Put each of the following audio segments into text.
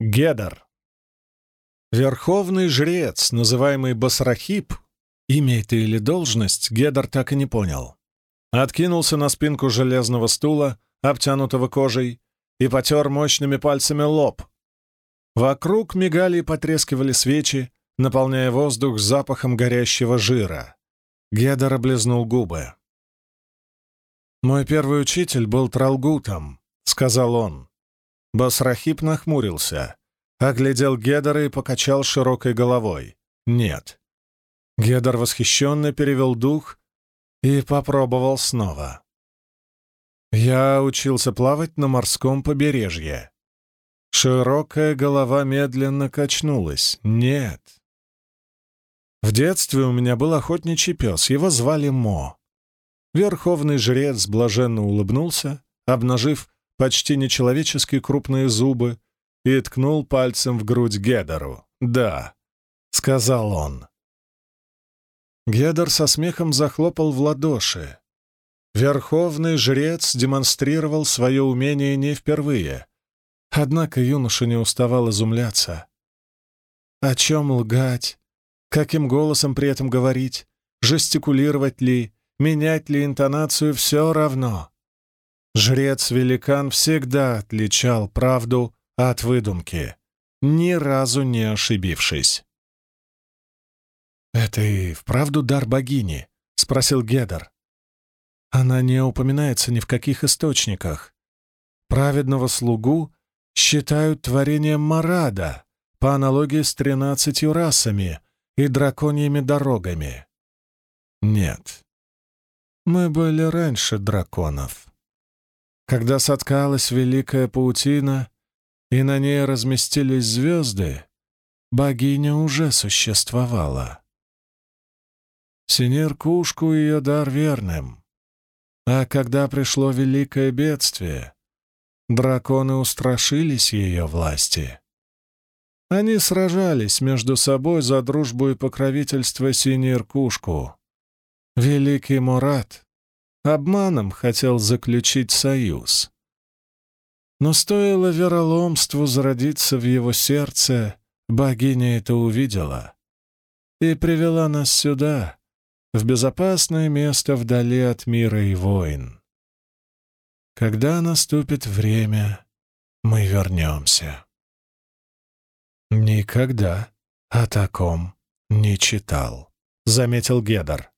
Гедар. Верховный жрец, называемый Басрахип, имя это или должность, Гедар так и не понял. Откинулся на спинку железного стула, обтянутого кожей, и потер мощными пальцами лоб. Вокруг мигали и потрескивали свечи, наполняя воздух запахом горящего жира. Гедар облизнул губы. «Мой первый учитель был Тралгутом», — сказал он. Басрахип нахмурился, оглядел Гедора и покачал широкой головой. «Нет». Гедор восхищенно перевел дух и попробовал снова. «Я учился плавать на морском побережье». Широкая голова медленно качнулась. «Нет». В детстве у меня был охотничий пес, его звали Мо. Верховный жрец блаженно улыбнулся, обнажив почти нечеловечески крупные зубы, и ткнул пальцем в грудь Гедору. «Да», — сказал он. Гедор со смехом захлопал в ладоши. Верховный жрец демонстрировал свое умение не впервые. Однако юноша не уставал изумляться. О чем лгать? Каким голосом при этом говорить? Жестикулировать ли? Менять ли интонацию? Все равно. Жрец-великан всегда отличал правду от выдумки, ни разу не ошибившись. «Это и вправду дар богини?» — спросил Гедер. «Она не упоминается ни в каких источниках. Праведного слугу считают творением Марада, по аналогии с тринадцатью расами и драконьими дорогами. Нет, мы были раньше драконов. Когда соткалась великая паутина, и на ней разместились звезды, богиня уже существовала. Синир Кушку ее дар верным. А когда пришло великое бедствие, драконы устрашились ее власти. Они сражались между собой за дружбу и покровительство Синир Кушку. Великий Мурат обманом хотел заключить союз. Но стоило вероломству зародиться в его сердце, богиня это увидела и привела нас сюда, в безопасное место вдали от мира и войн. Когда наступит время, мы вернемся. Никогда о таком не читал, — заметил Гедар.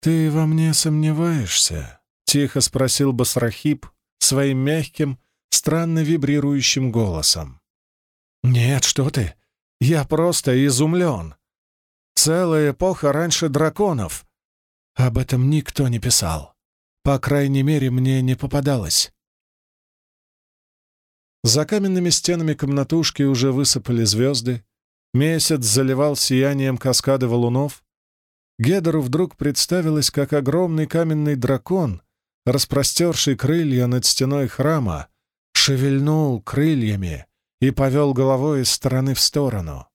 «Ты во мне сомневаешься?» — тихо спросил Басрахип своим мягким, странно вибрирующим голосом. «Нет, что ты! Я просто изумлен! Целая эпоха раньше драконов! Об этом никто не писал. По крайней мере, мне не попадалось». За каменными стенами комнатушки уже высыпали звезды, месяц заливал сиянием каскады валунов, Гедеру вдруг представилось, как огромный каменный дракон, распростерший крылья над стеной храма, шевельнул крыльями и повел головой из стороны в сторону.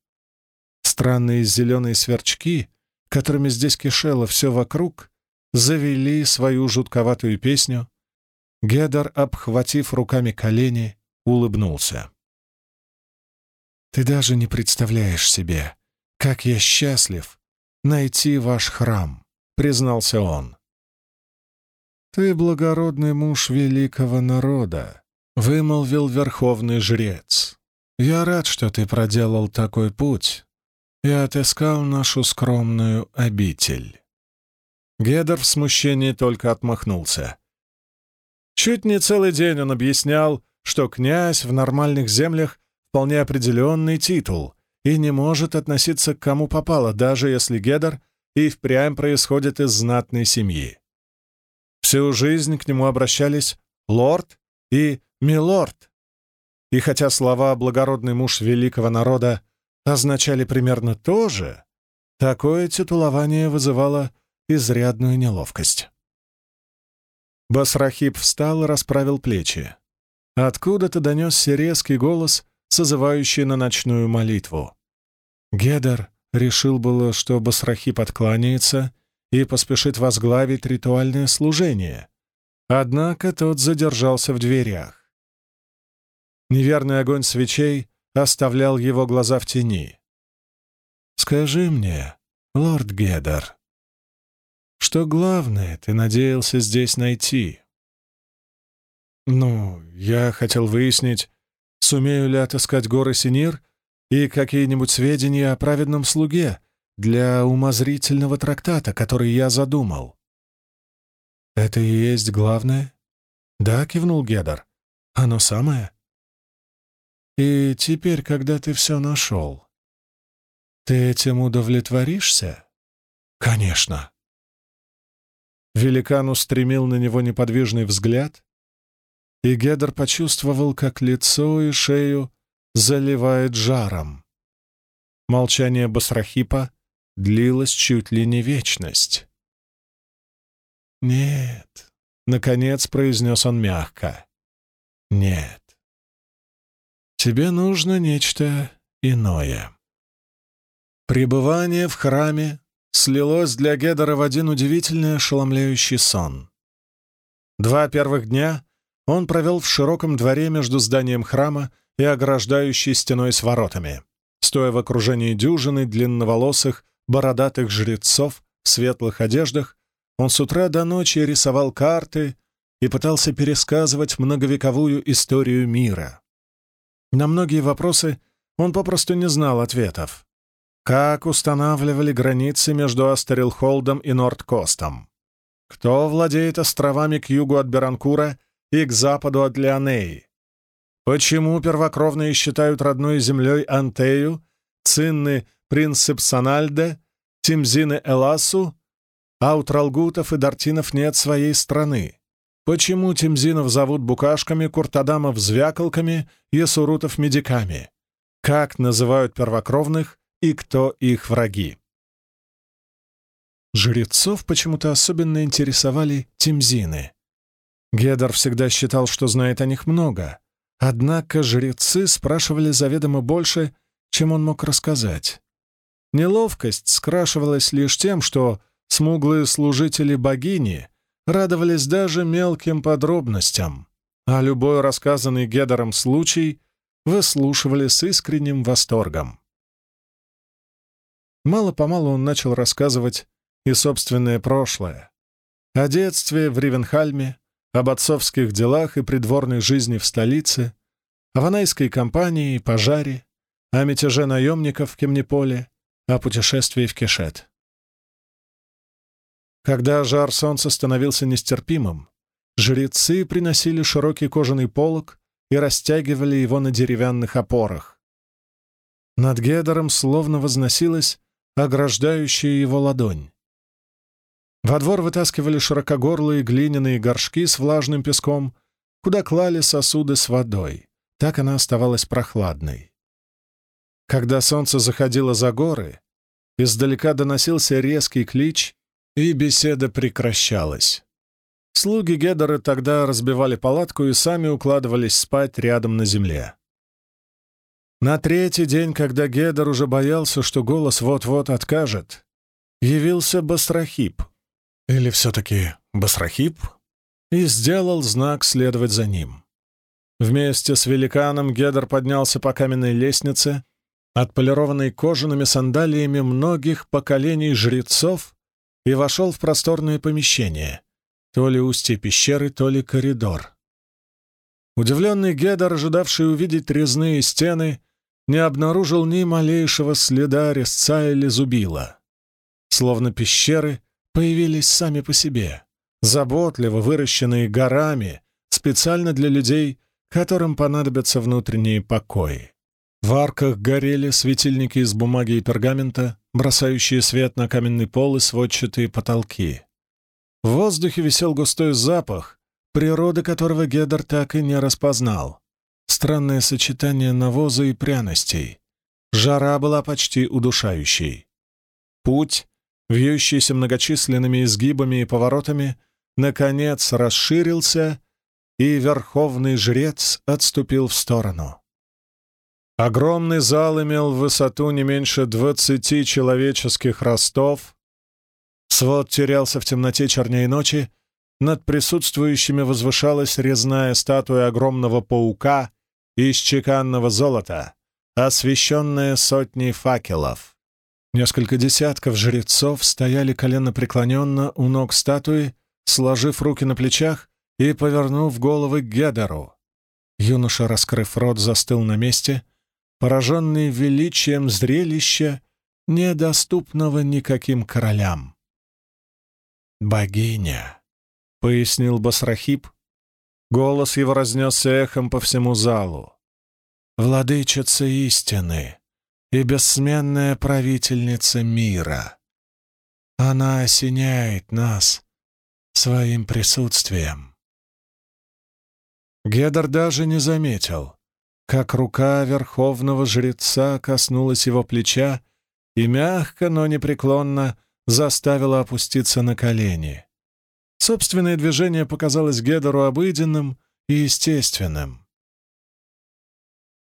Странные зеленые сверчки, которыми здесь кишело все вокруг, завели свою жутковатую песню. Гедер, обхватив руками колени, улыбнулся. «Ты даже не представляешь себе, как я счастлив, найти ваш храм», — признался он. «Ты благородный муж великого народа», — вымолвил верховный жрец. «Я рад, что ты проделал такой путь и отыскал нашу скромную обитель». Гедер в смущении только отмахнулся. Чуть не целый день он объяснял, что князь в нормальных землях вполне определенный титул, и не может относиться к кому попало, даже если Гедер и впрямь происходит из знатной семьи. Всю жизнь к нему обращались «лорд» и «милорд». И хотя слова «благородный муж великого народа» означали примерно то же, такое титулование вызывало изрядную неловкость. Басрахип встал и расправил плечи. Откуда-то донесся резкий голос, созывающий на ночную молитву. Гедер решил было, что Басрахи подкланяется и поспешит возглавить ритуальное служение. Однако тот задержался в дверях. Неверный огонь свечей оставлял его глаза в тени. «Скажи мне, лорд Гедер, что главное ты надеялся здесь найти?» «Ну, я хотел выяснить, сумею ли отыскать горы Синир и какие-нибудь сведения о праведном слуге для умозрительного трактата, который я задумал». «Это и есть главное?» «Да», — кивнул Гедер. «Оно самое?» «И теперь, когда ты все нашел, ты этим удовлетворишься?» «Конечно». Великан устремил на него неподвижный взгляд, и Гедер почувствовал, как лицо и шею заливает жаром. Молчание Басрахипа длилось чуть ли не вечность. «Нет», — наконец произнес он мягко, — «нет. Тебе нужно нечто иное». Пребывание в храме слилось для Гедера в один удивительный ошеломляющий сон. Два первых дня он провел в широком дворе между зданием храма и ограждающей стеной с воротами, стоя в окружении дюжины длинноволосых, бородатых жрецов в светлых одеждах, он с утра до ночи рисовал карты и пытался пересказывать многовековую историю мира. На многие вопросы он попросту не знал ответов. Как устанавливали границы между Астерилхолдом и Нордкостом? Кто владеет островами к югу от Беранкура и к западу от Леонеи. Почему первокровные считают родной землей Антею, Цинны Принцепсональде, Тимзины Эласу, а у Тралгутов и Дартинов нет своей страны? Почему Тимзинов зовут букашками, Куртадамов звякалками, Ясурутов медиками? Как называют первокровных и кто их враги? Жрецов почему-то особенно интересовали Тимзины. Гедер всегда считал, что знает о них много. Однако жрецы спрашивали заведомо больше, чем он мог рассказать. Неловкость скрашивалась лишь тем, что смуглые служители богини радовались даже мелким подробностям, а любой рассказанный Гедером случай выслушивали с искренним восторгом. Мало-помалу он начал рассказывать и собственное прошлое. О детстве в Ривенхальме, об отцовских делах и придворной жизни в столице, о ванайской кампании и пожаре, о мятеже наемников в Кемниполе, о путешествии в Кешет. Когда жар солнца становился нестерпимым, жрецы приносили широкий кожаный полог и растягивали его на деревянных опорах. Над Гедером словно возносилась ограждающая его ладонь. Во двор вытаскивали широкогорлые глиняные горшки с влажным песком, куда клали сосуды с водой. Так она оставалась прохладной. Когда солнце заходило за горы, издалека доносился резкий клич, и беседа прекращалась. Слуги Гедера тогда разбивали палатку и сами укладывались спать рядом на земле. На третий день, когда Гедер уже боялся, что голос вот-вот откажет, явился Бастрахип, или все-таки Басрахип? И сделал знак следовать за ним. Вместе с великаном Гедер поднялся по каменной лестнице, отполированной кожаными сандалиями многих поколений жрецов, и вошел в просторное помещение, то ли устье пещеры, то ли коридор. Удивленный Гедер, ожидавший увидеть резные стены, не обнаружил ни малейшего следа резца или зубила. Словно пещеры появились сами по себе, заботливо выращенные горами, специально для людей, которым понадобятся внутренние покои. В арках горели светильники из бумаги и пергамента, бросающие свет на каменный пол и сводчатые потолки. В воздухе висел густой запах, природы которого Гедер так и не распознал. Странное сочетание навоза и пряностей. Жара была почти удушающей. Путь вьющийся многочисленными изгибами и поворотами, наконец расширился, и верховный жрец отступил в сторону. Огромный зал имел высоту не меньше двадцати человеческих ростов. Свод терялся в темноте черней ночи, над присутствующими возвышалась резная статуя огромного паука из чеканного золота, освещенное сотней факелов. Несколько десятков жрецов стояли коленопреклоненно у ног статуи, сложив руки на плечах и повернув головы к Гедеру. Юноша, раскрыв рот, застыл на месте, пораженный величием зрелища, недоступного никаким королям. «Богиня», — пояснил Басрахип. Голос его разнесся эхом по всему залу. «Владычица истины и бессменная правительница мира. Она осеняет нас своим присутствием». Гедор даже не заметил, как рука верховного жреца коснулась его плеча и мягко, но непреклонно заставила опуститься на колени. Собственное движение показалось Гедору обыденным и естественным.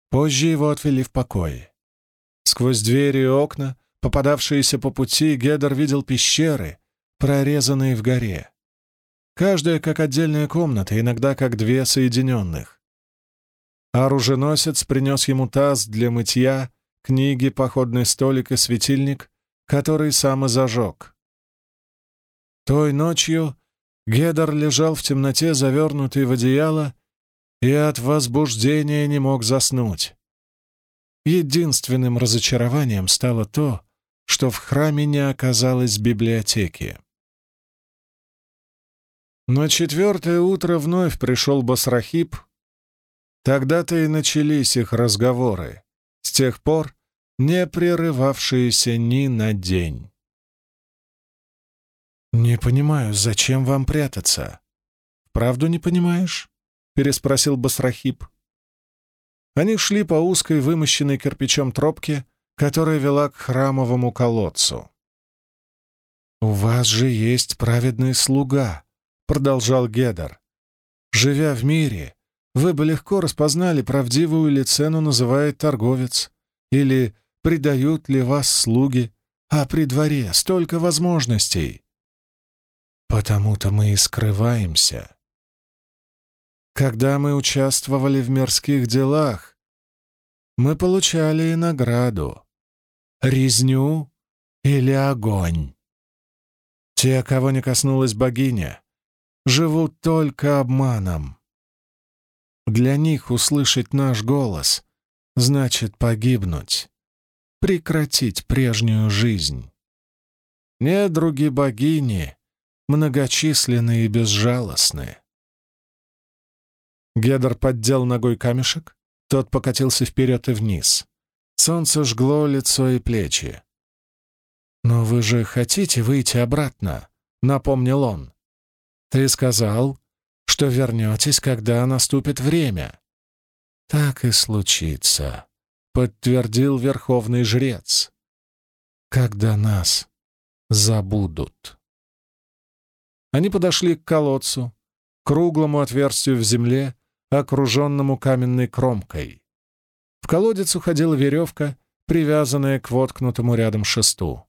Позже его отвели в покой. Сквозь двери и окна, попадавшиеся по пути, Гедор видел пещеры, прорезанные в горе. Каждая как отдельная комната, иногда как две соединенных. Оруженосец принес ему таз для мытья, книги, походный столик и светильник, который сам и зажег. Той ночью Гедор лежал в темноте, завернутый в одеяло, и от возбуждения не мог заснуть. Единственным разочарованием стало то, что в храме не оказалось библиотеки. На четвертое утро вновь пришел Басрахип. Тогда-то и начались их разговоры, с тех пор не прерывавшиеся ни на день. «Не понимаю, зачем вам прятаться?» «Правду не понимаешь?» — переспросил Басрахип. Они шли по узкой, вымощенной кирпичом тропке, которая вела к храмовому колодцу. «У вас же есть праведный слуга», — продолжал Гедер. «Живя в мире, вы бы легко распознали, правдивую ли цену называет торговец, или предают ли вас слуги, а при дворе столько возможностей. Потому-то мы и скрываемся. Когда мы участвовали в мирских делах, мы получали и награду — резню или огонь. Те, кого не коснулась богиня, живут только обманом. Для них услышать наш голос значит погибнуть, прекратить прежнюю жизнь. Недруги богини многочисленны и безжалостны. Гедор поддел ногой камешек, тот покатился вперед и вниз. Солнце жгло лицо и плечи. «Но вы же хотите выйти обратно?» — напомнил он. Ты сказал, что вернетесь, когда наступит время. Так и случится, подтвердил верховный жрец, когда нас забудут. Они подошли к колодцу, круглому отверстию в земле, окруженному каменной кромкой. В колодец уходила веревка, привязанная к воткнутому рядом шесту.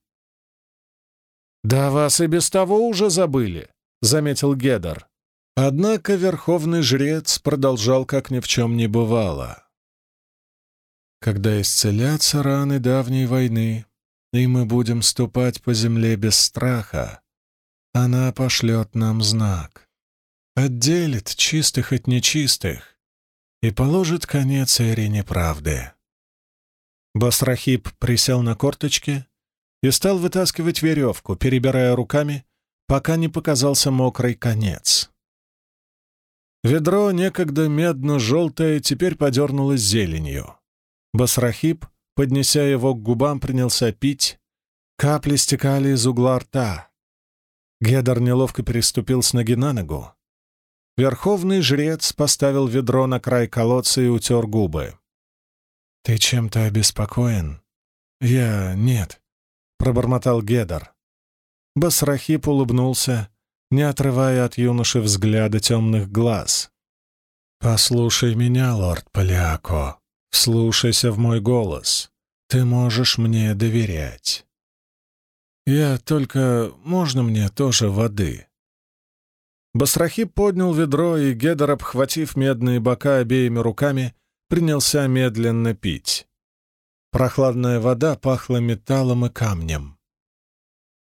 «Да вас и без того уже забыли», — заметил Гедер. Однако верховный жрец продолжал, как ни в чем не бывало. «Когда исцелятся раны давней войны, и мы будем ступать по земле без страха, она пошлет нам знак, отделит чистых от нечистых и положит конец эре неправды». Басрахип присел на корточки и стал вытаскивать веревку, перебирая руками, пока не показался мокрый конец. Ведро, некогда медно-желтое, теперь подернулось зеленью. Басрахип, поднеся его к губам, принялся пить. Капли стекали из угла рта. Гедор неловко переступил с ноги на ногу. Верховный жрец поставил ведро на край колодца и утер губы. «Ты чем-то обеспокоен?» «Я... нет», — пробормотал Гедор. Басрахип улыбнулся, не отрывая от юноши взгляда темных глаз. «Послушай меня, лорд Поляко, вслушайся в мой голос. Ты можешь мне доверять. Я только... можно мне тоже воды?» Басрахип поднял ведро, и Гедер, обхватив медные бока обеими руками, принялся медленно пить. Прохладная вода пахла металлом и камнем.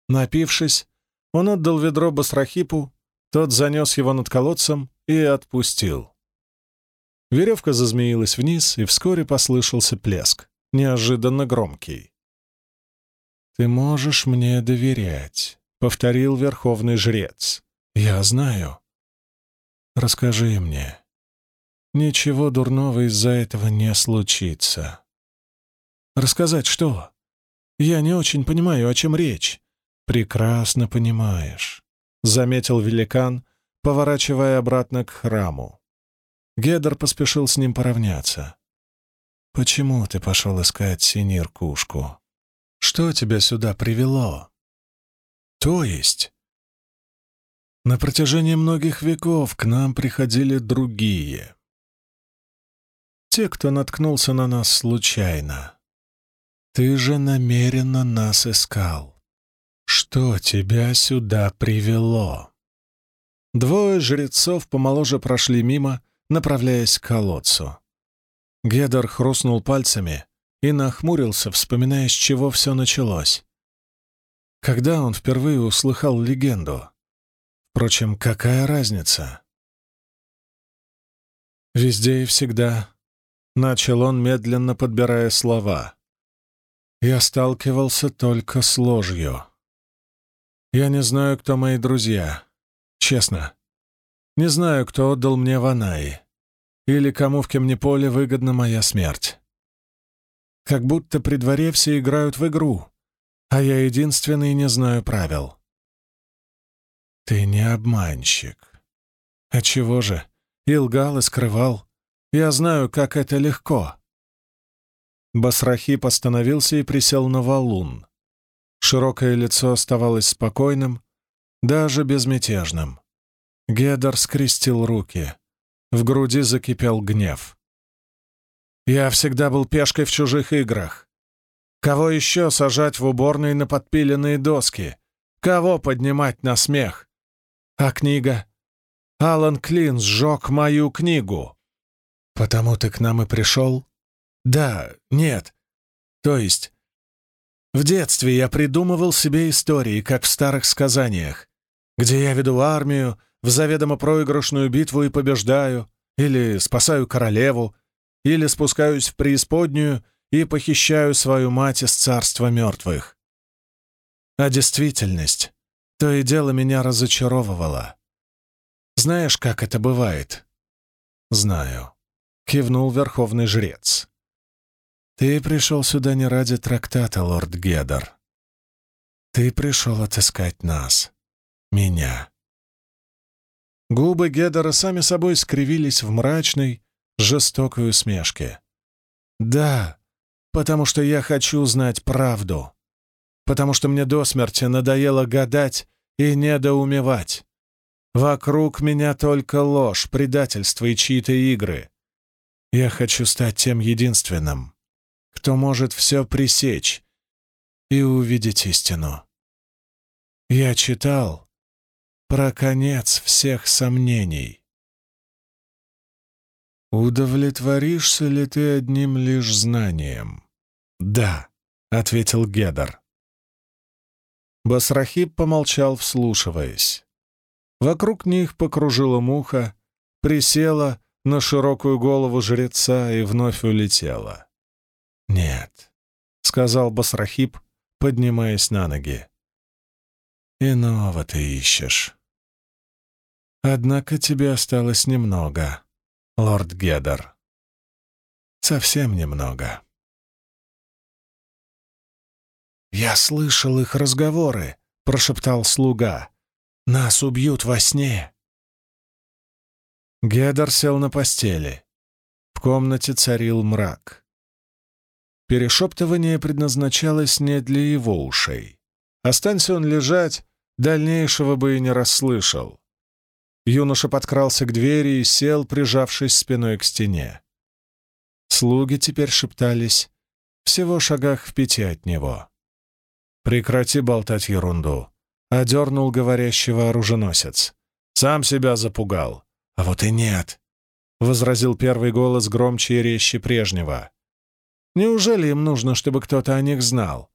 Напившись, он отдал ведро Басрахипу, тот занес его над колодцем и отпустил. Веревка зазмеилась вниз, и вскоре послышался плеск, неожиданно громкий. «Ты можешь мне доверять», — повторил верховный жрец. «Я знаю. Расскажи мне. Ничего дурного из-за этого не случится». «Рассказать что? Я не очень понимаю, о чем речь». «Прекрасно понимаешь», — заметил великан, поворачивая обратно к храму. Гедер поспешил с ним поравняться. «Почему ты пошел искать Синир-кушку? Что тебя сюда привело?» «То есть?» «На протяжении многих веков к нам приходили другие. Те, кто наткнулся на нас случайно. Ты же намеренно нас искал. Что тебя сюда привело?» Двое жрецов помоложе прошли мимо, направляясь к колодцу. Гедор хрустнул пальцами и нахмурился, вспоминая, с чего все началось. Когда он впервые услыхал легенду? Впрочем, какая разница? Везде и всегда начал он, медленно подбирая слова. Я сталкивался только с ложью. Я не знаю, кто мои друзья. Честно. Не знаю, кто отдал мне Ванаи. Или кому в Кемнеполе выгодна моя смерть. Как будто при дворе все играют в игру, а я единственный не знаю правил. Ты не обманщик. А чего же? И лгал, и скрывал. Я знаю, как это легко. Басрахип остановился и присел на валун. Широкое лицо оставалось спокойным, даже безмятежным. Гедор скрестил руки. В груди закипел гнев. «Я всегда был пешкой в чужих играх. Кого еще сажать в уборные на подпиленные доски? Кого поднимать на смех? А книга? Алан Клин сжег мою книгу. Потому ты к нам и пришел? Да, нет. То есть, в детстве я придумывал себе истории, как в старых сказаниях, где я веду армию, в заведомо проигрышную битву и побеждаю, или спасаю королеву, или спускаюсь в преисподнюю и похищаю свою мать из царства мертвых. А действительность то и дело меня разочаровывала. Знаешь, как это бывает? Знаю. Кивнул верховный жрец. Ты пришел сюда не ради трактата, лорд Гедер. Ты пришел отыскать нас, меня. Губы Гедера сами собой скривились в мрачной, жестокой усмешке. «Да, потому что я хочу знать правду. Потому что мне до смерти надоело гадать и недоумевать. Вокруг меня только ложь, предательство и чьи-то игры. Я хочу стать тем единственным, кто может все пресечь и увидеть истину. Я читал, про конец всех сомнений. «Удовлетворишься ли ты одним лишь знанием?» «Да», — ответил Гедер. Басрахиб помолчал, вслушиваясь. Вокруг них покружила муха, присела на широкую голову жреца и вновь улетела. «Нет», — сказал Басрахиб, поднимаясь на ноги. Иного ты ищешь. Однако тебе осталось немного, лорд Гедер. Совсем немного. «Я слышал их разговоры», — прошептал слуга. «Нас убьют во сне». Гедер сел на постели. В комнате царил мрак. Перешептывание предназначалось не для его ушей. Останься он лежать, дальнейшего бы и не расслышал. Юноша подкрался к двери и сел, прижавшись спиной к стене. Слуги теперь шептались, всего шагах в пяти от него. «Прекрати болтать ерунду», — одернул говорящего оруженосец. «Сам себя запугал. А вот и нет. возразил первый голос громче и резче прежнего. «Неужели им нужно, чтобы кто-то о них знал?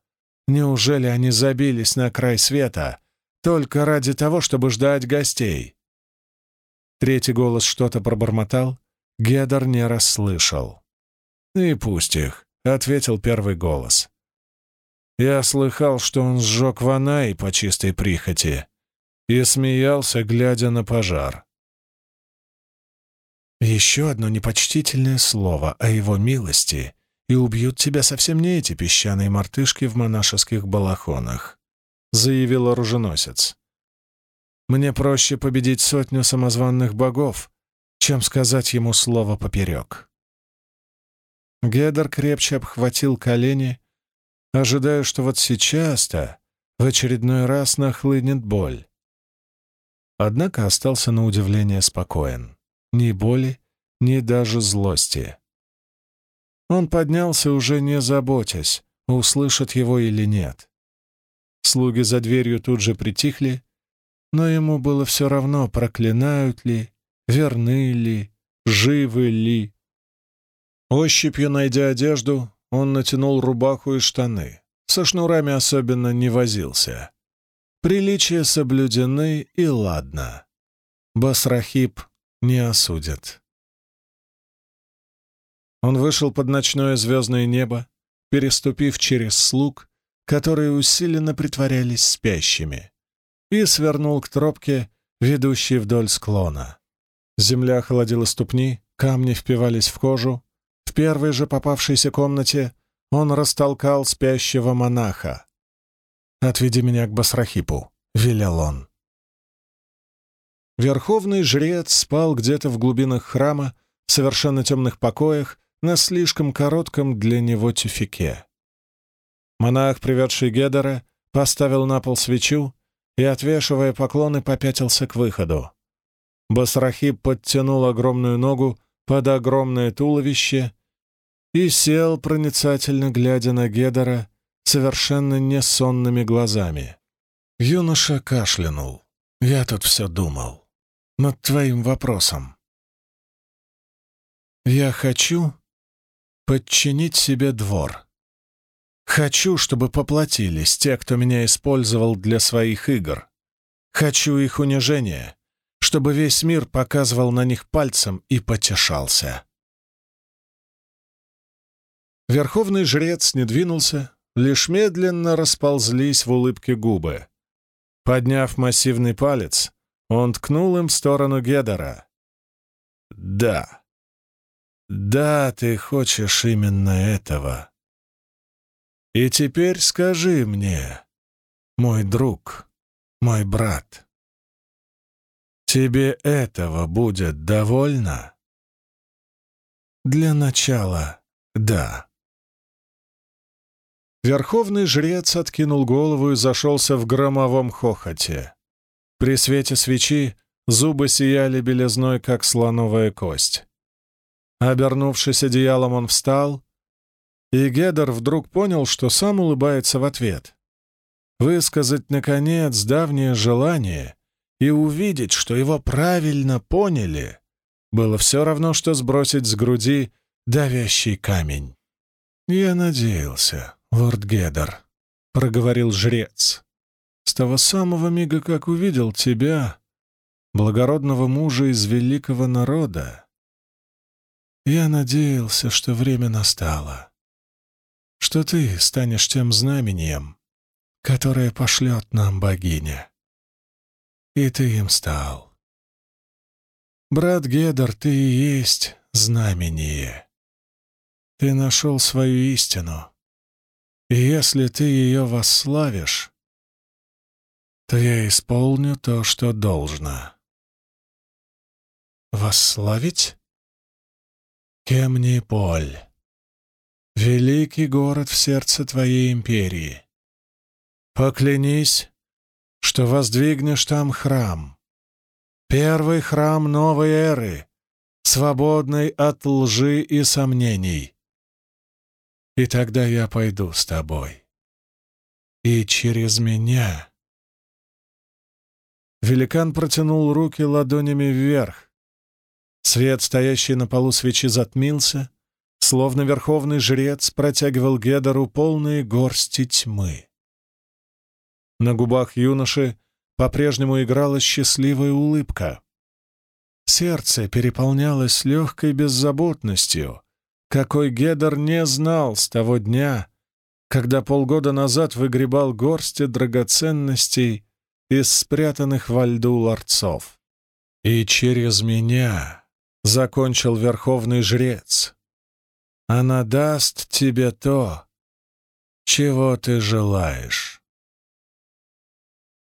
Неужели они забились на край света только ради того, чтобы ждать гостей?» Третий голос что-то пробормотал, Гедор не расслышал. «И пусть их», — ответил первый голос. «Я слыхал, что он сжег Ванай по чистой прихоти и смеялся, глядя на пожар. Еще одно непочтительное слово о его милости, и убьют тебя совсем не эти песчаные мартышки в монашеских балахонах», — заявил оруженосец. «Мне проще победить сотню самозванных богов, чем сказать ему слово поперек». Гедер крепче обхватил колени, ожидая, что вот сейчас-то в очередной раз нахлынет боль. Однако остался на удивление спокоен. Ни боли, ни даже злости. Он поднялся, уже не заботясь, услышат его или нет. Слуги за дверью тут же притихли, но ему было все равно, проклинают ли, верны ли, живы ли. Ощупью найдя одежду, он натянул рубаху и штаны. Со шнурами особенно не возился. Приличия соблюдены, и ладно. Басрахиб не осудят. Он вышел под ночное звездное небо, переступив через слуг, которые усиленно притворялись спящими, и свернул к тропке, ведущей вдоль склона. Земля холодила ступни, камни впивались в кожу. В первой же попавшейся комнате он растолкал спящего монаха. «Отведи меня к Басрахипу», — велел он. Верховный жрец спал где-то в глубинах храма, в совершенно темных покоях, на слишком коротком для него тюфике. Монах, приведший Гедера, поставил на пол свечу и, отвешивая поклоны, попятился к выходу. Басрахиб подтянул огромную ногу под огромное туловище и сел, проницательно глядя на Гедера, совершенно несонными глазами. Юноша кашлянул. «Я тут все думал. Над твоим вопросом. Я хочу подчинить себе двор. Хочу, чтобы поплатились те, кто меня использовал для своих игр. Хочу их унижения, чтобы весь мир показывал на них пальцем и потешался». Верховный жрец не двинулся, лишь медленно расползлись в улыбке губы. Подняв массивный палец, он ткнул им в сторону Гедора. «Да. Да, ты хочешь именно этого. И теперь скажи мне, мой друг, мой брат, тебе этого будет довольно?» «Для начала, да». Верховный жрец откинул голову и зашелся в громовом хохоте. При свете свечи зубы сияли белизной, как слоновая кость. Обернувшись одеялом, он встал, и Гедер вдруг понял, что сам улыбается в ответ. Высказать, наконец, давнее желание и увидеть, что его правильно поняли, было все равно, что сбросить с груди давящий камень. Я надеялся, «Лорд Гедер», — проговорил жрец, — «с того самого мига, как увидел тебя, благородного мужа из великого народа, я надеялся, что время настало, что ты станешь тем знамением, которое пошлет нам богиня. И ты им стал. Брат Гедер, ты и есть знамение. Ты нашел свою истину, и если ты ее восславишь, то я исполню то, что должно. Восславить? Кемниполь. Великий город в сердце твоей империи. Поклянись, что воздвигнешь там храм. Первый храм новой эры, свободный от лжи и сомнений и тогда я пойду с тобой. И через меня...» Великан протянул руки ладонями вверх. Свет, стоящий на полу свечи, затмился, словно верховный жрец протягивал Гедору полные горсти тьмы. На губах юноши по-прежнему играла счастливая улыбка. Сердце переполнялось легкой беззаботностью, какой Гедор не знал с того дня, когда полгода назад выгребал горсти драгоценностей из спрятанных во льду ларцов. «И через меня», — закончил верховный жрец, — «она даст тебе то, чего ты желаешь».